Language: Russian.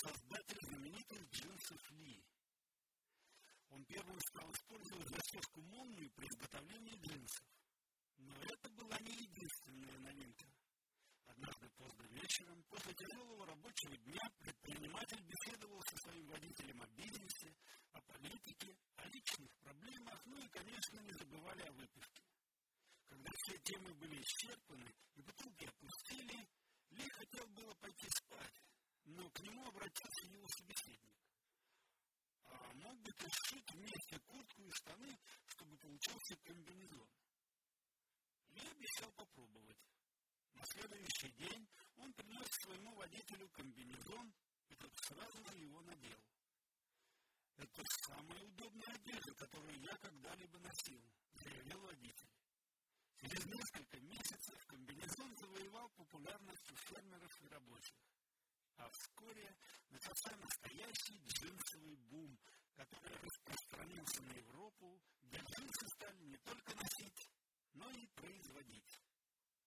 создатель знаменитых джинсов Ли. Он первым стал использовать расческу молнию при изготовлении джинсов. Но это была не единственная новинка. Однажды поздно вечером, после тяжелого рабочего дня, предприниматель беседовал со своим водителем о бизнесе, о политике, о личных проблемах, ну и, конечно, не забывали о выпивке. Когда все темы были исчерпаны обратился его собеседник. А мог бы ты сшить вместе куртку и штаны, чтобы получился комбинезон? Ли обещал попробовать. На следующий день он принес своему водителю комбинезон, и тот сразу же его надел. «Это самая удобная одежда, которую я когда-либо А вскоре начался